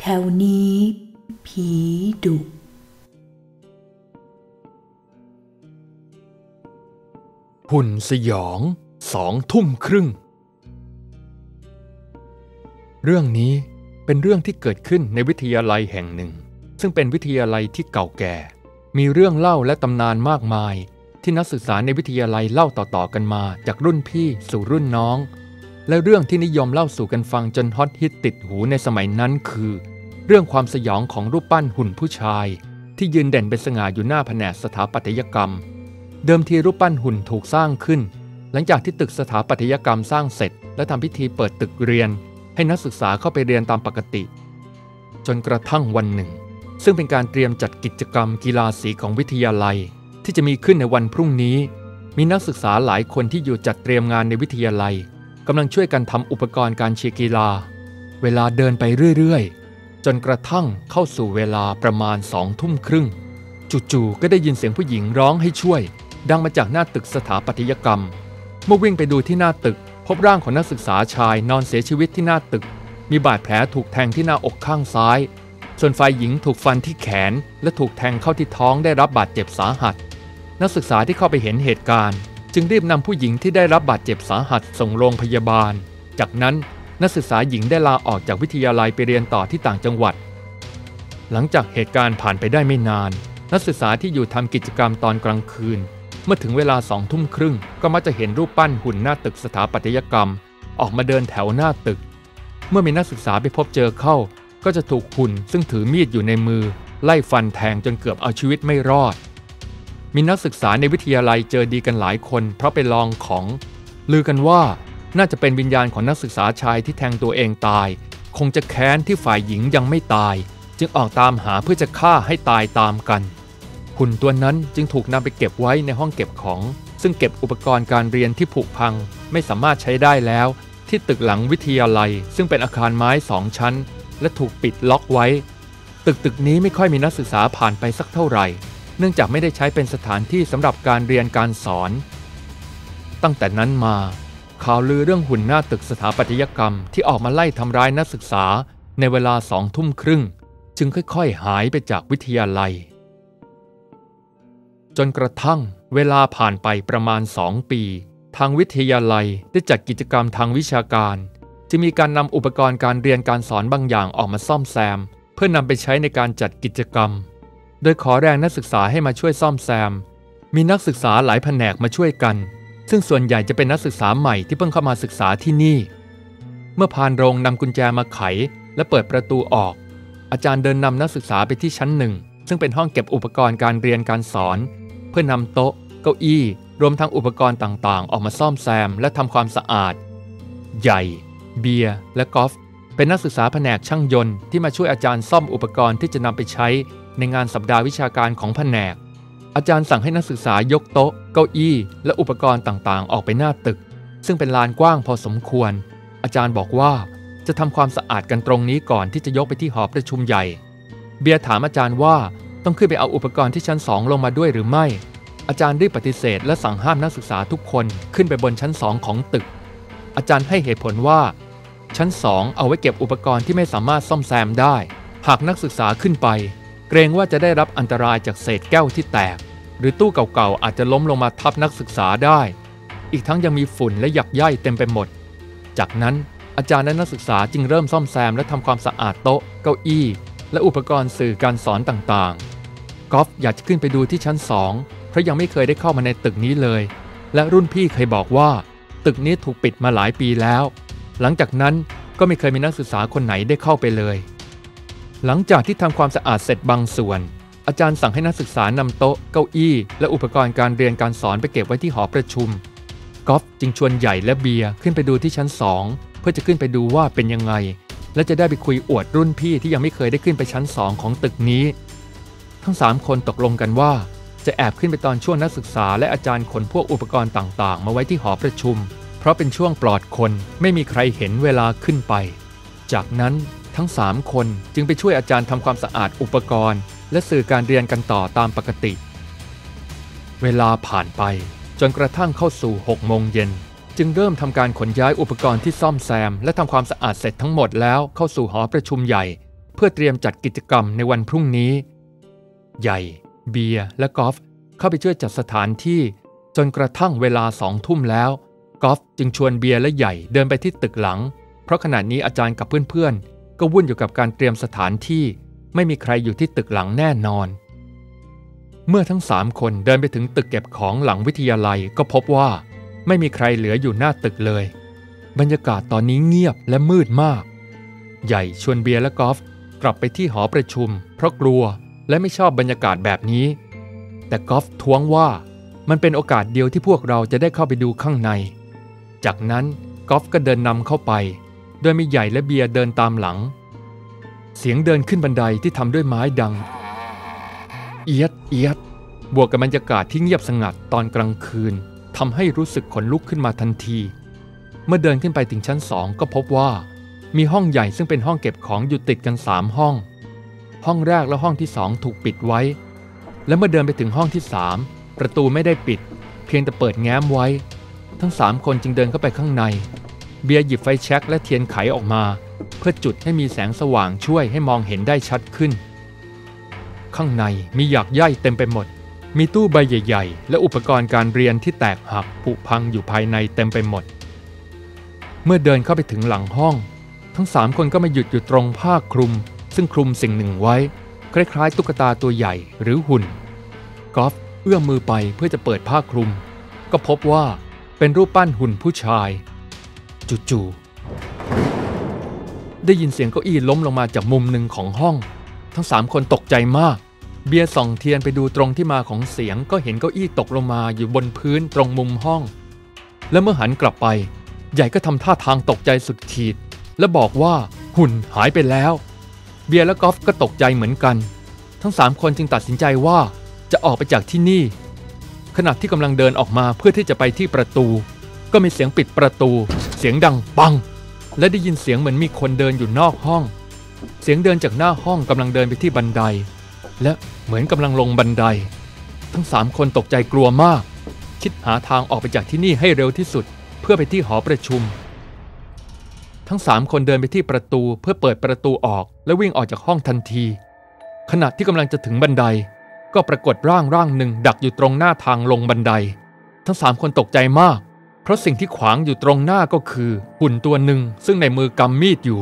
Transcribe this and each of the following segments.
แถวนี้ ผีดุ หุ่นสยองสองทุ่มครึ่ง เรื่องนี้เป็นเรื่องที่เกิดขึ้นในวิทยาลัยแห่งหนึ่ง ซึ่งเป็นวิทยาลัยที่เก่าแก่ มีเรื่องเล่าและตำนานมากมาย ที่นักศึกษาในวิทยาลัยเล่าต่อๆกันมาจากรุ่นพี่สู่รุ่นน้อง และเรื่องที่นิยมเล่าสู่กันฟังจนฮอตฮิตติดหูในสมัยนั้นคือ เรื่องความสยองของรูปปั้นหุ่นผู้ชาย ที่ยืนเด่นเป็นสง่าอยู่หน้าแผนกสถาปัตยกรรม เดิมทีรูปปั้นหุ่นถูกสร้างขึ้น หลังจากที่ตึกสถาปัตยกรรมสร้างเสร็จ และทำพิธีเปิดตึกเรียน ให้นักศึกษาเข้าไปเรียนตามปกติ จนกระทั่งวันหนึ่ง ซึ่งเป็นการเตรียมจัดกิจกรรมกีฬาสีของวิทยาลัย ที่จะมีขึ้นในวันพรุ่งนี้ มีนักศึกษาหลายคนที่อยู่จัดเตรียมงานในวิทยาลัย กำลังช่วยกันทำอุปกรณ์การเชียร์กีฬา เวลาเดินไปเรื่อยๆ จนกระทั่งเข้าสู่เวลาประมาณสองทุ่มครึ่ง จู่ๆก็ได้ยินเสียงผู้หญิงร้องให้ช่วย ดังมาจากหน้าตึกสถาปัตยกรรม เมื่อวิ่งไปดูที่หน้าตึก พบร่างของนักศึกษาชายนอนเสียชีวิตที่หน้าตึก มีบาดแผลถูกแทงที่หน้าอกข้างซ้าย ส่วนฝ่ายหญิงถูกฟันที่แขน และถูกแทงเข้าที่ท้องได้รับบาดเจ็บสาหัส นักศึกษาที่เข้าไปเห็นเหตุการณ์ จึงรีบนำผู้หญิงที่ได้รับบาดเจ็บสาหัสส่งโรงพยาบาล จากนั้นนักศึกษาหญิงได้ลาออกจากวิทยาลัยไปเรียนต่อที่ต่างจังหวัด หลังจากเหตุการณ์ผ่านไปได้ไม่นาน นักศึกษาที่อยู่ทำกิจกรรมตอนกลางคืน เมื่อถึงเวลาสองทุ่มครึ่ง ก็มักจะเห็นรูปปั้นหุ่นหน้าตึกสถาปัตยกรรม ออกมาเดินแถวหน้าตึก เมื่อมีนักศึกษาไปพบเจอเข้า ก็จะถูกหุ่นซึ่งถือมีดอยู่ในมือ ไล่ฟันแทงจนเกือบเอาชีวิตไม่รอด มีนักศึกษาในวิทยาลัยเจอดีกันหลายคน เพราะไปลองของ ลือกันว่าน่าจะเป็นวิญญาณของนักศึกษาชายที่แทงตัวเองตาย คงจะแค้นที่ฝ่ายหญิงยังไม่ตาย จึงออกตามหาเพื่อจะฆ่าให้ตายตามกันหุ่นตัวนั้นจึงถูกนำไปเก็บไว้ในห้องเก็บของ ซึ่งเก็บอุปกรณ์การเรียนที่ผุพัง ไม่สามารถใช้ได้แล้ว ที่ตึกหลังวิทยาลัย ซึ่งเป็นอาคารไม้สองชั้น และถูกปิดล็อกไว้ ตึกตึกนี้ไม่ค่อยมีนักศึกษาผ่านไปสักเท่าไหร่ เนื่องจากไม่ได้ใช้เป็นสถานที่สำหรับการเรียนการสอน ตั้งแต่นั้นมาข่าวลือเรื่องหุ่นหน้าตึกสถาปัตยกรรมที่ออกมาไล่ทำร้ายนักศึกษาในเวลาสองทุ่มครึ่ง จึงค่อยๆ หายไปจากวิทยาลัย จนกระทั่งเวลาผ่านไปประมาณสองปี ทางวิทยาลัยได้จัดกิจกรรมทางวิชาการ จะมีการนำอุปกรณ์การเรียนการสอนบางอย่างออกมาซ่อมแซม เพื่อนำไปใช้ในการจัดกิจกรรม โดยขอแรงนักศึกษาให้มาช่วยซ่อมแซม มีนักศึกษาหลายแผนกมาช่วยกัน ซึ่งส่วนใหญ่จะเป็นนักศึกษาใหม่ที่เพิ่งเข้ามาศึกษาที่นี่ เมื่อพานโรงนำกุญแจมาไข และเปิดประตูออก อาจารย์เดินนำนักศึกษาไปที่ชั้นหนึ่ง ซึ่งเป็นห้องเก็บอุปกรณ์การเรียนการสอน เพื่อนำโต๊ะ เก้าอี้ รวมทั้งอุปกรณ์ต่างๆ ออกมาซ่อมแซม และทำความสะอาด ใหญ่ เบียร์และกอล์ฟ เป็นนักศึกษาแผนกช่างยนต์ที่มาช่วยอาจารย์ซ่อมอุปกรณ์ที่จะนำไปใช้ในงานสัปดาห์วิชาการของแผนก อาจารย์สั่งให้นักศึกษายกโต๊ะ เก้าอี้ และอุปกรณ์ต่างๆ ออกไปหน้าตึก ซึ่งเป็นลานกว้างพอสมควร อาจารย์บอกว่าจะทำความสะอาดกันตรงนี้ก่อนที่จะยกไปที่หอประชุมใหญ่ เบียร์ถามอาจารย์ว่าต้องขึ้นไปเอาอุปกรณ์ที่ชั้นสองลงมาด้วยหรือไม่ อาจารย์รีบปฏิเสธและสั่งห้ามนักศึกษาทุกคนขึ้นไปบนชั้นสองของตึก อาจารย์ให้เหตุผลว่า ชั้นสองเอาไว้เก็บอุปกรณ์ที่ไม่สามารถซ่อมแซมได้ หากนักศึกษาขึ้นไป เกรงว่าจะได้รับอันตรายจากเศษแก้วที่แตก หรือตู้เก่าๆอาจจะล้มลงมาทับนักศึกษาได้ อีกทั้งยังมีฝุ่นและหยักใยเต็มไปหมด จากนั้นอาจารย์และนักศึกษาจึงเริ่มซ่อมแซมและทำความสะอาดโต๊ะ เก้าอี้ และอุปกรณ์สื่อการสอนต่างๆ กอล์ฟอยากจะขึ้นไปดูที่ชั้นสองเพราะยังไม่เคยได้เข้ามาในตึกนี้เลย และรุ่นพี่เคยบอกว่า ตึกนี้ถูกปิดมาหลายปีแล้ว หลังจากนั้นก็ไม่เคยมีนักศึกษาคนไหนได้เข้าไปเลย หลังจากที่ทำความสะอาดเสร็จบางส่วน อาจารย์สั่งให้นักศึกษานำโต๊ะ เก้าอี้ และอุปกรณ์การเรียนการสอนไปเก็บไว้ที่หอประชุมกอล์ฟจึงชวนใหญ่และเบียร์ขึ้นไปดูที่ชั้นสองเพื่อจะขึ้นไปดูว่าเป็นยังไง และจะได้ไปคุยอวดรุ่นพี่ที่ยังไม่เคยได้ขึ้นไปชั้นสองของตึกนี้ ทั้งสามคนตกลงกันว่า จะแอบขึ้นไปตอนช่วงนักศึกษาและอาจารย์ขนพวกอุปกรณ์ต่างๆ มาไว้ที่หอประชุม เพราะเป็นช่วงปลอดคนไม่มีใครเห็นเวลาขึ้นไป จากนั้นทั้งสามคนจึงไปช่วยอาจารย์ทำความสะอาดอุปกรณ์ และสื่อการเรียนกันต่อตามปกติ เวลาผ่านไปจนกระทั่งเข้าสู่6โมงเย็นจึงเริ่มทำการขนย้ายอุปกรณ์ที่ซ่อมแซม และทำความสะอาดเสร็จทั้งหมดแล้วเข้าสู่หอประชุมใหญ่ เพื่อเตรียมจัดกิจกรรมในวันพรุ่งนี้ ใหญ่ เบียร์และกอล์ฟเข้าไปช่วยจัดสถานที่ จนกระทั่งเวลาสองทุ่มแล้ว กอล์ฟจึงชวนเบียร์และใหญ่เดินไปที่ตึกหลัง เพราะขณะนี้อาจารย์กับเพื่อนๆ ก็วุ่นอยู่กับการเตรียมสถานที่ ไม่มีใครอยู่ที่ตึกหลังแน่นอน เมื่อทั้งสามคนเดินไปถึงตึกเก็บของหลังวิทยาลัยก็พบว่า ไม่มีใครเหลืออยู่หน้าตึกเลย บรรยากาศตอนนี้เงียบและมืดมาก ใหญ่ชวนเบียร์และกอล์ฟกลับไปที่หอประชุม เพราะกลัวและไม่ชอบบรรยากาศแบบนี้ แต่กอล์ฟท้วงว่ามันเป็นโอกาสเดียวที่พวกเราจะได้เข้าไปดูข้างใน จากนั้นกอล์ฟก็เดินนำเข้าไป โดยมีใหญ่และเบียร์เดินตามหลัง เสียงเดินขึ้นบันไดที่ทำด้วยไม้ดัง เอียดเอียด บวกกับบรรยากาศที่เงียบสงัดตอนกลางคืนทำให้รู้สึกขนลุกขึ้นมาทันที เมื่อเดินขึ้นไปถึงชั้นสองก็พบว่า มีห้องใหญ่ซึ่งเป็นห้องเก็บของอยู่ติดกันสามห้อง ห้องแรกและห้องที่สองถูกปิดไว้ และเมื่อเดินไปถึงห้องที่สามประตูไม่ได้ปิด เพียงแต่เปิดแง้มไว้ ทั้งสามคนจึงเดินเข้าไปข้างใน เบียร์หยิบไฟแช็กและเทียนไขออกมา เพื่อจุดให้มีแสงสว่างช่วยให้มองเห็นได้ชัดขึ้น ข้างในมีหยากใยเต็มไปหมด มีตู้ใบใหญ่ๆ และอุปกรณ์การเรียนที่แตกหักผุพังอยู่ภายในเต็มไปหมด เมื่อเดินเข้าไปถึงหลังห้อง ทั้งสามคนก็มาหยุดอยู่ตรงผ้าคลุม ซึ่งคลุมสิ่งหนึ่งไว้ คล้ายๆ ตุ๊กตาตัวใหญ่หรือหุ่นกอล์ฟเอื้อมมือไปเพื่อจะเปิดผ้าคลุม ก็พบว่า เป็นรูปปั้นหุ่นผู้ชาย จู่ๆได้ยินเสียงเก้าอี้ล้มลงมาจากมุมหนึ่งของห้อง ทั้งสามคนตกใจมาก เบียร์ส่องเทียนไปดูตรงที่มาของเสียงก็เห็นเก้าอี้ตกลงมาอยู่บนพื้นตรงมุมห้อง และเมื่อหันกลับไป ใหญ่ก็ทำท่าทางตกใจสุดขีด และบอกว่าหุ่นหายไปแล้ว เบียร์และกอล์ฟก็ตกใจเหมือนกัน ทั้งสามคนจึงตัดสินใจว่าจะออกไปจากที่นี่ ขณะที่กำลังเดินออกมาเพื่อที่จะไปที่ประตู ก็มีเสียงปิดประตู เสียงดังปัง และได้ยินเสียงเหมือนมีคนเดินอยู่นอกห้อง เสียงเดินจากหน้าห้องกำลังเดินไปที่บันได และเหมือนกำลังลงบันได ทั้งสามคนตกใจกลัวมาก คิดหาทางออกไปจากที่นี่ให้เร็วที่สุด เพื่อไปที่หอประชุม ทั้งสามคนเดินไปที่ประตูเพื่อเปิดประตูออก และวิ่งออกจากห้องทันที ขณะที่กำลังจะถึงบันได ก็ปรากฏร่างร่างหนึ่งดักอยู่ตรงหน้าทางลงบันได ทั้งสามคนตกใจมาก เพราะสิ่งที่ขวางอยู่ตรงหน้าก็คือหุ่นตัวหนึ่งซึ่งในมือกำมีดอยู่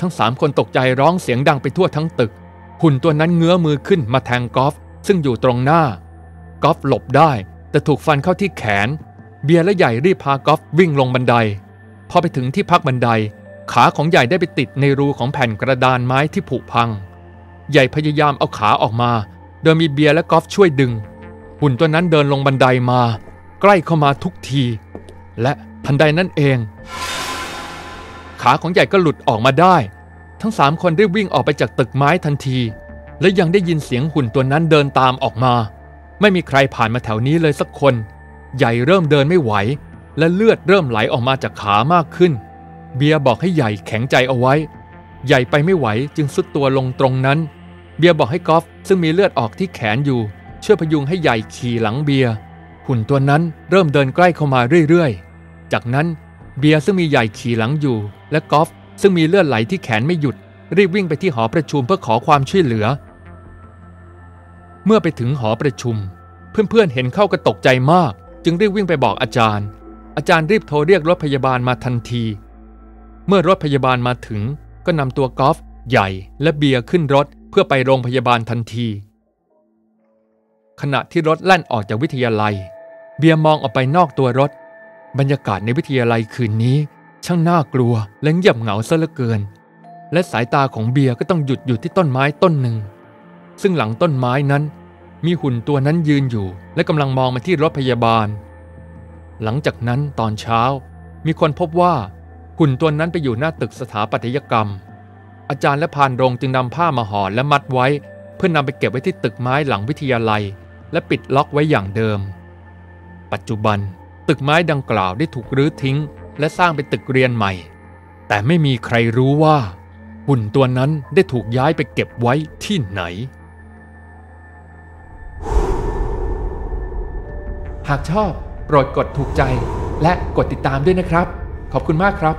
ทั้งสามคนตกใจร้องเสียงดังไปทั่วทั้งตึก หุ่นตัวนั้นเงื้อมือขึ้นมาแทงกอล์ฟซึ่งอยู่ตรงหน้ากอล์ฟหลบได้ แต่ถูกฟันเข้าที่แขน เบียร์และใหญ่รีบพากอล์ฟวิ่งลงบันได พอไปถึงที่พักบันได ขาของใหญ่ได้ไปติดในรูของแผ่นกระดานไม้ที่ผุพัง ใหญ่พยายามเอาขาออกมา โดยมีเบียร์และกอล์ฟช่วยดึง หุ่นตัวนั้นเดินลงบันไดมา ใกล้เข้ามาทุกที และทันใดนั่นเอง ขาของใหญ่ก็หลุดออกมาได้ ทั้งสามคนได้วิ่งออกไปจากตึกไม้ทันที และยังได้ยินเสียงหุ่นตัวนั้นเดินตามออกมา ไม่มีใครผ่านมาแถวนี้เลยสักคน ใหญ่เริ่มเดินไม่ไหว และเลือดเริ่มไหลออกมาจากขามากขึ้น เบียร์บอกให้ใหญ่แข็งใจเอาไว้ ใหญ่ไปไม่ไหวจึงสุดตัวลงตรงนั้น เบียร์บอกให้กอล์ฟซึ่งมีเลือดออกที่แขนอยู่ ช่วยพยุงให้ใหญ่ขี่หลังเบียร์หุ่นตัวนั้นเริ่มเดินใกล้เข้ามาเรื่อยๆ จากนั้นเบียร์ซึ่งมีใหญ่ขี่หลังอยู่ และกอล์ฟซึ่งมีเลือดไหลที่แขนไม่หยุด รีบวิ่งไปที่หอประชุมเพื่อขอความช่วยเหลือ เมื่อไปถึงหอประชุม เพื่อนๆเห็นเข้าก็ตกใจมาก จึงรีบวิ่งไปบอกอาจารย์ อาจารย์รีบโทรเรียกรถพยาบาลมาทันที เมื่อรถพยาบาลมาถึง ก็นำตัวกอล์ฟใหญ่และเบียร์ขึ้นรถ เพื่อไปโรงพยาบาลทันที ขณะที่รถแล่นออกจากวิทยาลัย เบียร์มองออกไปนอกตัวรถ บรรยากาศในวิทยาลัยคืนนี้ ช่างน่ากลัวและเงียบเหงาซะเหลือเกิน และสายตาของเบียร์ก็ต้องหยุดอยู่ที่ต้นไม้ต้นหนึ่ง ซึ่งหลังต้นไม้นั้น มีหุ่นตัวนั้นยืนอยู่ และกำลังมองมาที่รถพยาบาล หลังจากนั้นตอนเช้า มีคนพบว่าหุ่นตัวนั้นไปอยู่หน้าตึกสถาปัตยกรรม อาจารย์และพานโรงจึงนำผ้ามาห่อและมัดไว้ เพื่อนำไปเก็บไว้ที่ตึกไม้หลังวิทยาลัย และปิดล็อกไว้อย่างเดิม ปัจจุบัน ตึกไม้ดังกล่าวได้ถูกรื้อทิ้ง และสร้างเป็นตึกเรียนใหม่ แต่ไม่มีใครรู้ว่า หุ่นตัวนั้นได้ถูกย้ายไปเก็บไว้ที่ไหน หากชอบโปรดกดถูกใจและกดติดตามด้วยนะครับ ขอบคุณมากครับ